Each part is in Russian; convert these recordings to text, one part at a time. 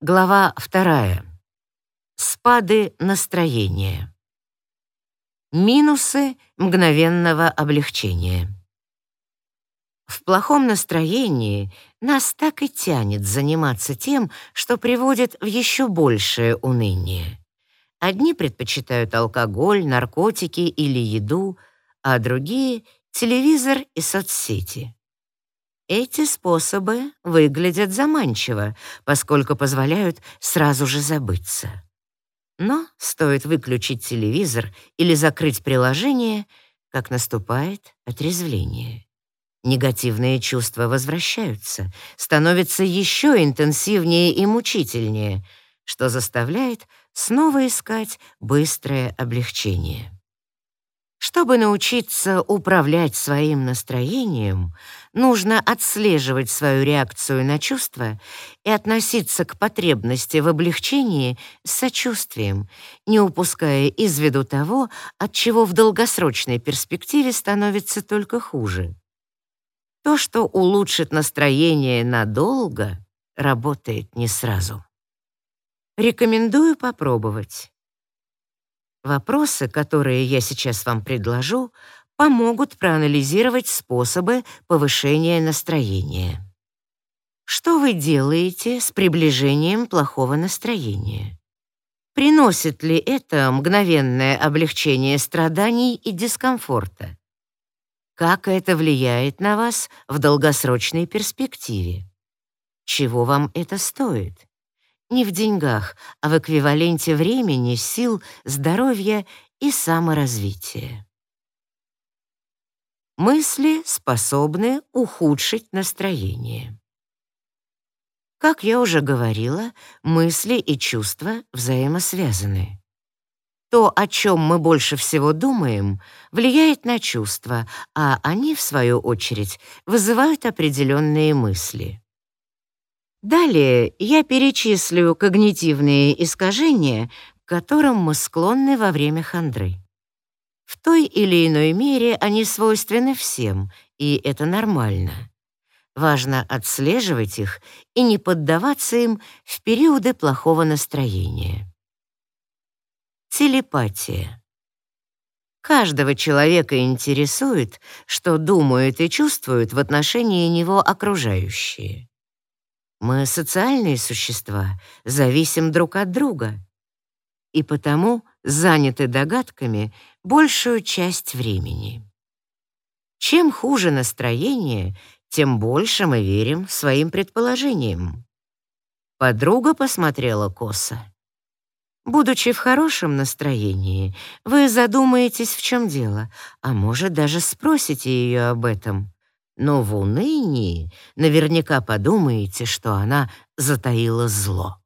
Глава вторая. Спады настроения. Минусы мгновенного облегчения. В плохом настроении нас так и тянет заниматься тем, что приводит в еще большее уныние. Одни предпочитают алкоголь, наркотики или еду, а другие — телевизор и соцсети. Эти способы выглядят заманчиво, поскольку позволяют сразу же забыться. Но стоит выключить телевизор или закрыть приложение, как наступает отрезвление. Негативные чувства возвращаются, становятся еще интенсивнее и мучительнее, что заставляет снова искать быстрое облегчение. Чтобы научиться управлять своим настроением, нужно отслеживать свою реакцию на чувства и относиться к потребности в облегчении с сочувствием, не упуская из виду того, от чего в долгосрочной перспективе становится только хуже. То, что улучшит настроение надолго, работает не сразу. Рекомендую попробовать. Вопросы, которые я сейчас вам предложу, помогут проанализировать способы повышения настроения. Что вы делаете с приближением плохого настроения? Приносит ли это мгновенное облегчение страданий и дискомфорта? Как это влияет на вас в долгосрочной перспективе? Чего вам это стоит? Не в деньгах, а в эквиваленте времени, сил, здоровья и саморазвития. Мысли способны ухудшить настроение. Как я уже говорила, мысли и чувства взаимосвязаны. То, о чем мы больше всего думаем, влияет на чувства, а они, в свою очередь, вызывают определенные мысли. Далее я перечислю когнитивные искажения, к которым мы склонны во время хандры. В той или иной мере они свойственны всем, и это нормально. Важно отслеживать их и не поддаваться им в периоды плохого настроения. Телепатия. Каждого человека интересует, что думают и чувствуют в отношении него окружающие. Мы социальные существа, зависим друг от друга. И потому заняты догадками большую часть времени. Чем хуже настроение, тем больше мы верим своим предположениям. Подруга посмотрела косо. Будучи в хорошем настроении, вы задумаетесь, в чем дело, а может, даже спросите ее об этом но в унынии наверняка подумаете, что она затаила зло.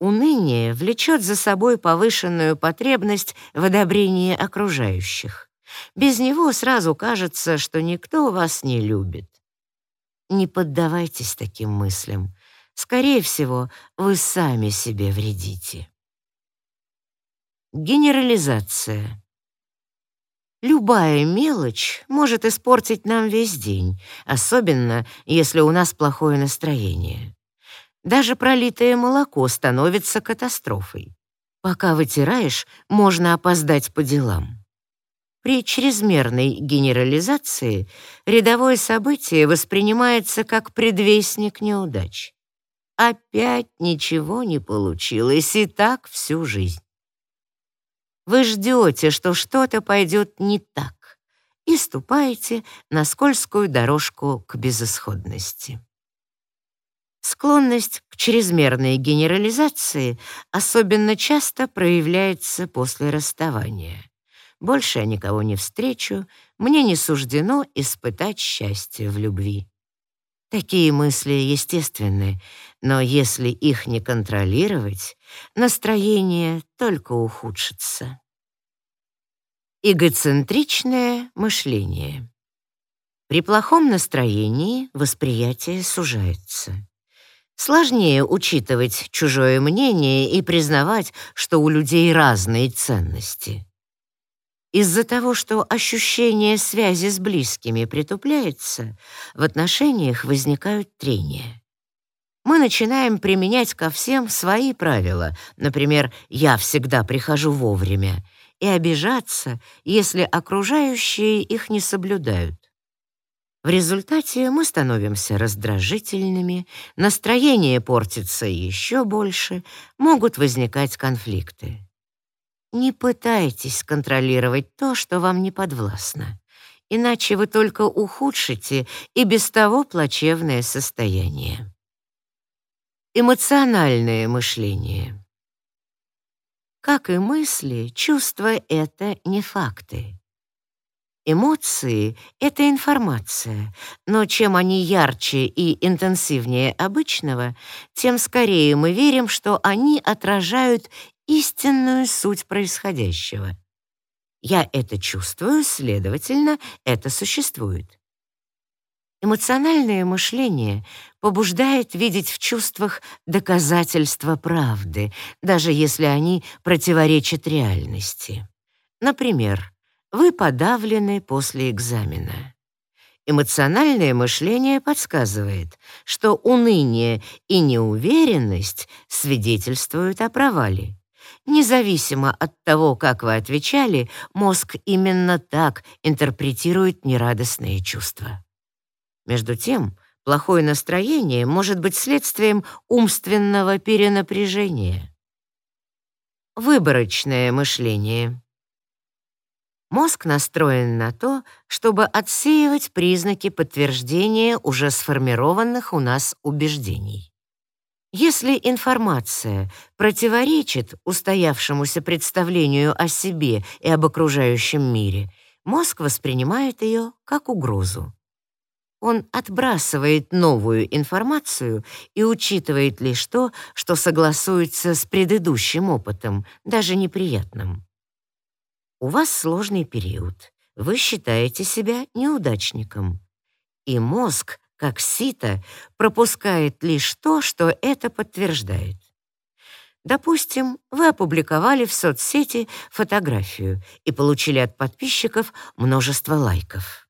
Уныние влечет за собой повышенную потребность в одобрении окружающих. Без него сразу кажется, что никто вас не любит. Не поддавайтесь таким мыслям. Скорее всего, вы сами себе вредите. Генерализация. Любая мелочь может испортить нам весь день, особенно если у нас плохое настроение. Даже пролитое молоко становится катастрофой. Пока вытираешь, можно опоздать по делам. При чрезмерной генерализации рядовое событие воспринимается как предвестник неудач. Опять ничего не получилось, и так всю жизнь. Вы ждете, что что-то пойдет не так, и ступаете на скользкую дорожку к безысходности. Склонность к чрезмерной генерализации особенно часто проявляется после расставания. Больше я никого не встречу, мне не суждено испытать счастье в любви. Такие мысли естественны, но если их не контролировать, настроение только ухудшится. Эгоцентричное мышление. При плохом настроении восприятие сужается. Сложнее учитывать чужое мнение и признавать, что у людей разные ценности. Из-за того, что ощущение связи с близкими притупляется, в отношениях возникают трения. мы начинаем применять ко всем свои правила, например, «я всегда прихожу вовремя», и обижаться, если окружающие их не соблюдают. В результате мы становимся раздражительными, настроение портится еще больше, могут возникать конфликты. Не пытайтесь контролировать то, что вам не подвластно, иначе вы только ухудшите и без того плачевное состояние. Эмоциональное мышление. Как и мысли, чувства — это не факты. Эмоции — это информация, но чем они ярче и интенсивнее обычного, тем скорее мы верим, что они отражают истинную суть происходящего. Я это чувствую, следовательно, это существует. Эмоциональное мышление побуждает видеть в чувствах доказательства правды, даже если они противоречат реальности. Например, вы подавлены после экзамена. Эмоциональное мышление подсказывает, что уныние и неуверенность свидетельствуют о провале. Независимо от того, как вы отвечали, мозг именно так интерпретирует нерадостные чувства. Между тем, плохое настроение может быть следствием умственного перенапряжения. Выборочное мышление. Мозг настроен на то, чтобы отсеивать признаки подтверждения уже сформированных у нас убеждений. Если информация противоречит устоявшемуся представлению о себе и об окружающем мире, мозг воспринимает ее как угрозу. Он отбрасывает новую информацию и учитывает лишь то, что согласуется с предыдущим опытом, даже неприятным. У вас сложный период. Вы считаете себя неудачником. И мозг, как сито, пропускает лишь то, что это подтверждает. Допустим, вы опубликовали в соцсети фотографию и получили от подписчиков множество лайков.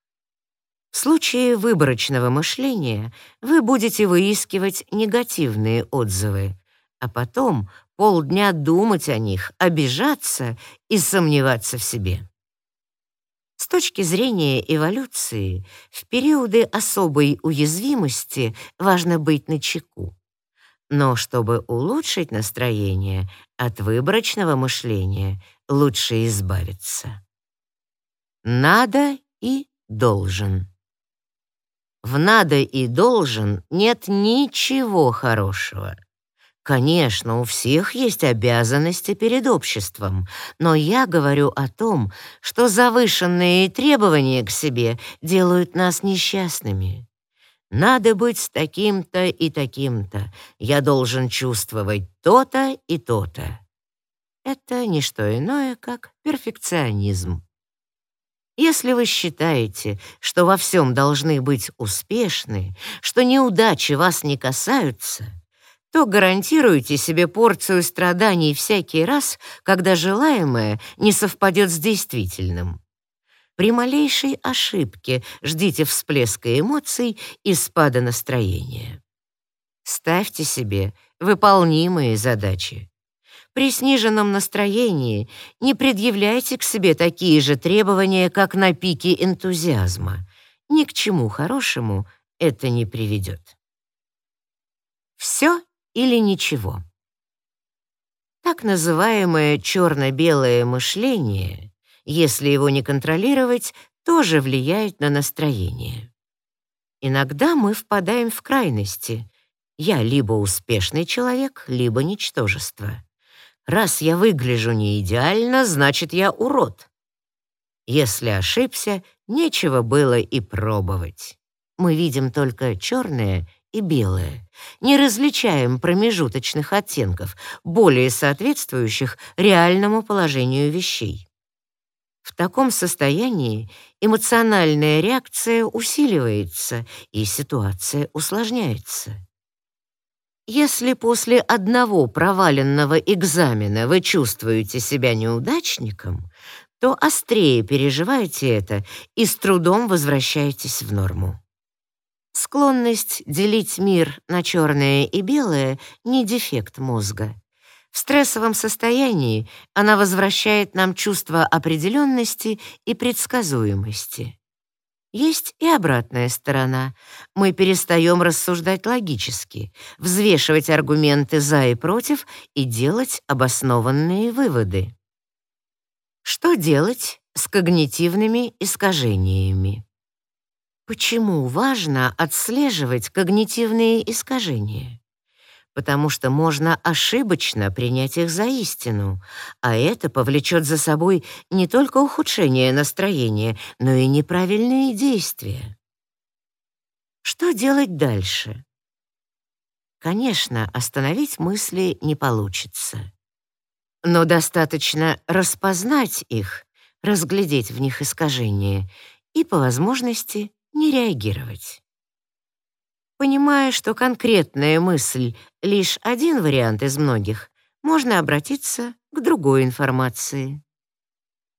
В случае выборочного мышления вы будете выискивать негативные отзывы, а потом полдня думать о них, обижаться и сомневаться в себе. С точки зрения эволюции, в периоды особой уязвимости важно быть начеку. Но чтобы улучшить настроение, от выборочного мышления лучше избавиться. Надо и должен. В «надо» и «должен» нет ничего хорошего. Конечно, у всех есть обязанности перед обществом, но я говорю о том, что завышенные требования к себе делают нас несчастными. Надо быть таким-то и таким-то. Я должен чувствовать то-то и то-то. Это не что иное, как перфекционизм. Если вы считаете, что во всем должны быть успешны, что неудачи вас не касаются — то гарантируйте себе порцию страданий всякий раз, когда желаемое не совпадет с действительным. При малейшей ошибке ждите всплеска эмоций и спада настроения. Ставьте себе выполнимые задачи. При сниженном настроении не предъявляйте к себе такие же требования, как на пике энтузиазма. Ни к чему хорошему это не приведет. Все или ничего. Так называемое черно-белое мышление, если его не контролировать, тоже влияет на настроение. Иногда мы впадаем в крайности. Я либо успешный человек, либо ничтожество. Раз я выгляжу не идеально, значит, я урод. Если ошибся, нечего было и пробовать. Мы видим только черное и белое. Не различаем промежуточных оттенков, более соответствующих реальному положению вещей. В таком состоянии эмоциональная реакция усиливается, и ситуация усложняется. Если после одного проваленного экзамена вы чувствуете себя неудачником, то острее переживаете это и с трудом возвращаетесь в норму. Склонность делить мир на черное и белое — не дефект мозга. В стрессовом состоянии она возвращает нам чувство определенности и предсказуемости. Есть и обратная сторона. Мы перестаем рассуждать логически, взвешивать аргументы «за» и «против» и делать обоснованные выводы. Что делать с когнитивными искажениями? Почему важно отслеживать когнитивные искажения? потому что можно ошибочно принять их за истину, а это повлечет за собой не только ухудшение настроения, но и неправильные действия. Что делать дальше? Конечно, остановить мысли не получится. Но достаточно распознать их, разглядеть в них искажения и, по возможности, не реагировать. Понимая, что конкретная мысль — лишь один вариант из многих, можно обратиться к другой информации.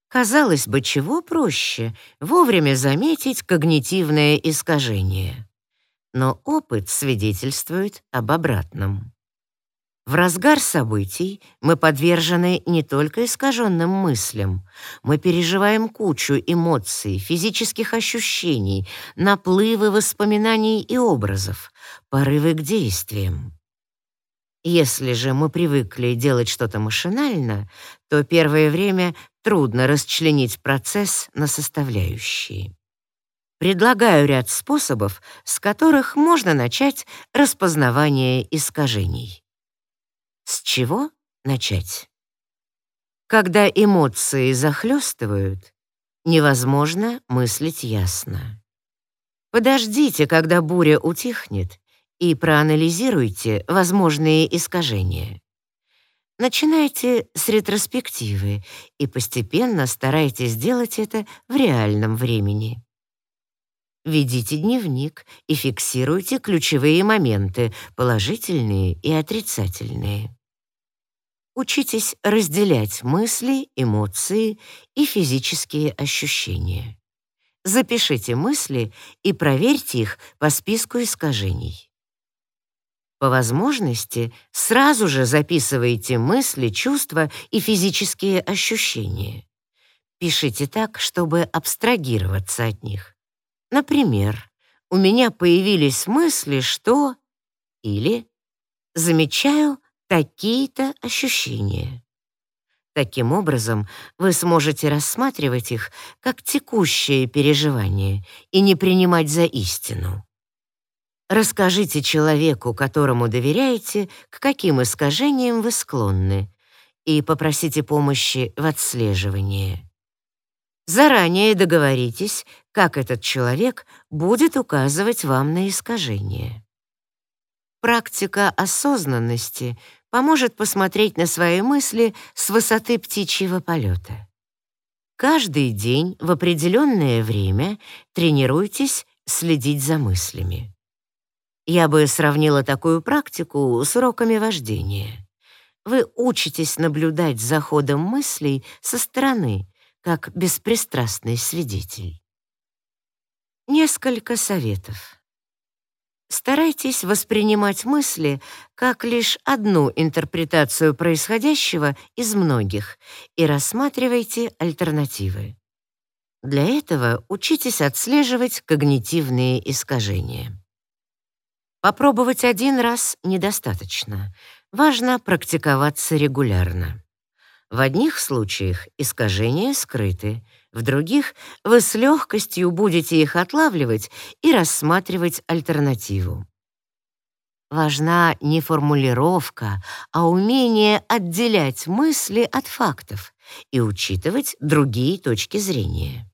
Казалось бы, чего проще — вовремя заметить когнитивное искажение. Но опыт свидетельствует об обратном. В разгар событий мы подвержены не только искаженным мыслям, мы переживаем кучу эмоций, физических ощущений, наплывы воспоминаний и образов, порывы к действиям. Если же мы привыкли делать что-то машинально, то первое время трудно расчленить процесс на составляющие. Предлагаю ряд способов, с которых можно начать распознавание искажений. С чего начать? Когда эмоции захлестывают, невозможно мыслить ясно. Подождите, когда буря утихнет, и проанализируйте возможные искажения. Начинайте с ретроспективы и постепенно старайтесь сделать это в реальном времени. Ведите дневник и фиксируйте ключевые моменты, положительные и отрицательные. Учитесь разделять мысли, эмоции и физические ощущения. Запишите мысли и проверьте их по списку искажений. По возможности сразу же записывайте мысли, чувства и физические ощущения. Пишите так, чтобы абстрагироваться от них. Например, у меня появились мысли, что... Или замечаю такие-то ощущения. Таким образом, вы сможете рассматривать их как текущее переживание и не принимать за истину. Расскажите человеку, которому доверяете, к каким искажениям вы склонны, и попросите помощи в отслеживании. Заранее договоритесь, как этот человек будет указывать вам на искажения. Практика осознанности поможет посмотреть на свои мысли с высоты птичьего полета. Каждый день в определенное время тренируйтесь следить за мыслями. Я бы сравнила такую практику с уроками вождения. Вы учитесь наблюдать за ходом мыслей со стороны, как беспристрастный свидетель. Несколько советов. Старайтесь воспринимать мысли как лишь одну интерпретацию происходящего из многих и рассматривайте альтернативы. Для этого учитесь отслеживать когнитивные искажения. Попробовать один раз недостаточно. Важно практиковаться регулярно. В одних случаях искажения скрыты, в других вы с легкостью будете их отлавливать и рассматривать альтернативу. Важна не формулировка, а умение отделять мысли от фактов и учитывать другие точки зрения.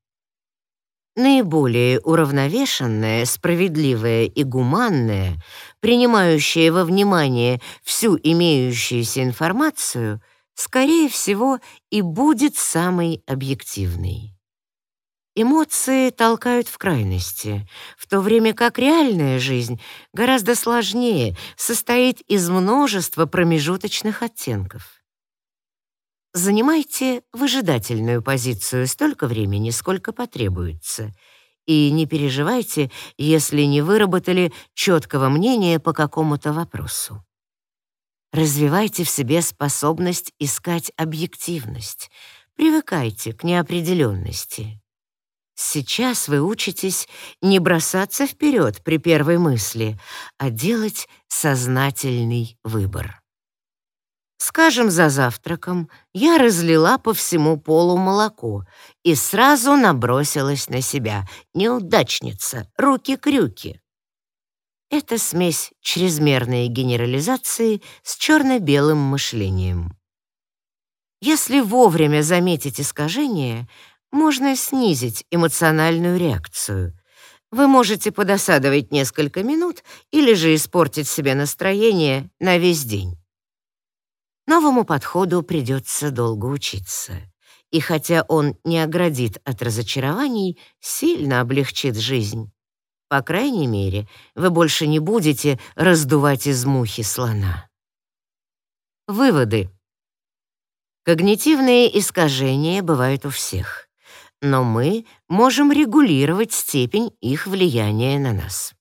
Наиболее уравновешенная, справедливая и гуманная, принимающая во внимание всю имеющуюся информацию — скорее всего, и будет самой объективной. Эмоции толкают в крайности, в то время как реальная жизнь гораздо сложнее, состоит из множества промежуточных оттенков. Занимайте выжидательную позицию столько времени, сколько потребуется, и не переживайте, если не выработали четкого мнения по какому-то вопросу. Развивайте в себе способность искать объективность. Привыкайте к неопределенности. Сейчас вы учитесь не бросаться вперед при первой мысли, а делать сознательный выбор. Скажем, за завтраком я разлила по всему полу молоко и сразу набросилась на себя. Неудачница, руки-крюки. Это смесь чрезмерной генерализации с черно-белым мышлением. Если вовремя заметить искажение, можно снизить эмоциональную реакцию. Вы можете подосадовать несколько минут или же испортить себе настроение на весь день. Новому подходу придется долго учиться. И хотя он не оградит от разочарований, сильно облегчит жизнь. По крайней мере, вы больше не будете раздувать из мухи слона. Выводы. Когнитивные искажения бывают у всех но мы можем регулировать степень их влияния на нас.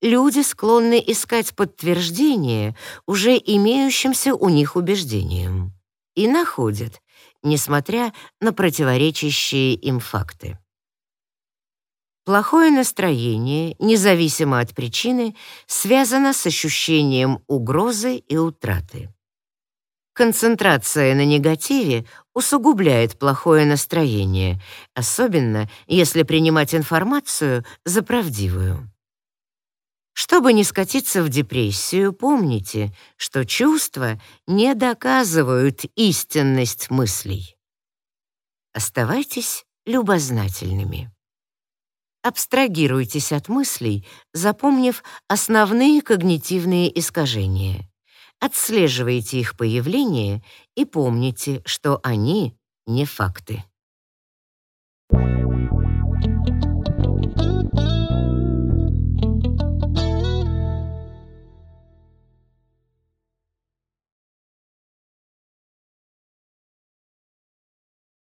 Люди склонны искать подтверждение уже имеющимся у них убеждениям и находят, несмотря на противоречащие им факты. Плохое настроение, независимо от причины, связано с ощущением угрозы и утраты. Концентрация на негативе усугубляет плохое настроение, особенно если принимать информацию за правдивую. Чтобы не скатиться в депрессию, помните, что чувства не доказывают истинность мыслей. Оставайтесь любознательными. Абстрагируйтесь от мыслей, запомнив основные когнитивные искажения. Отслеживайте их появление и помните, что они не факты. Thank you.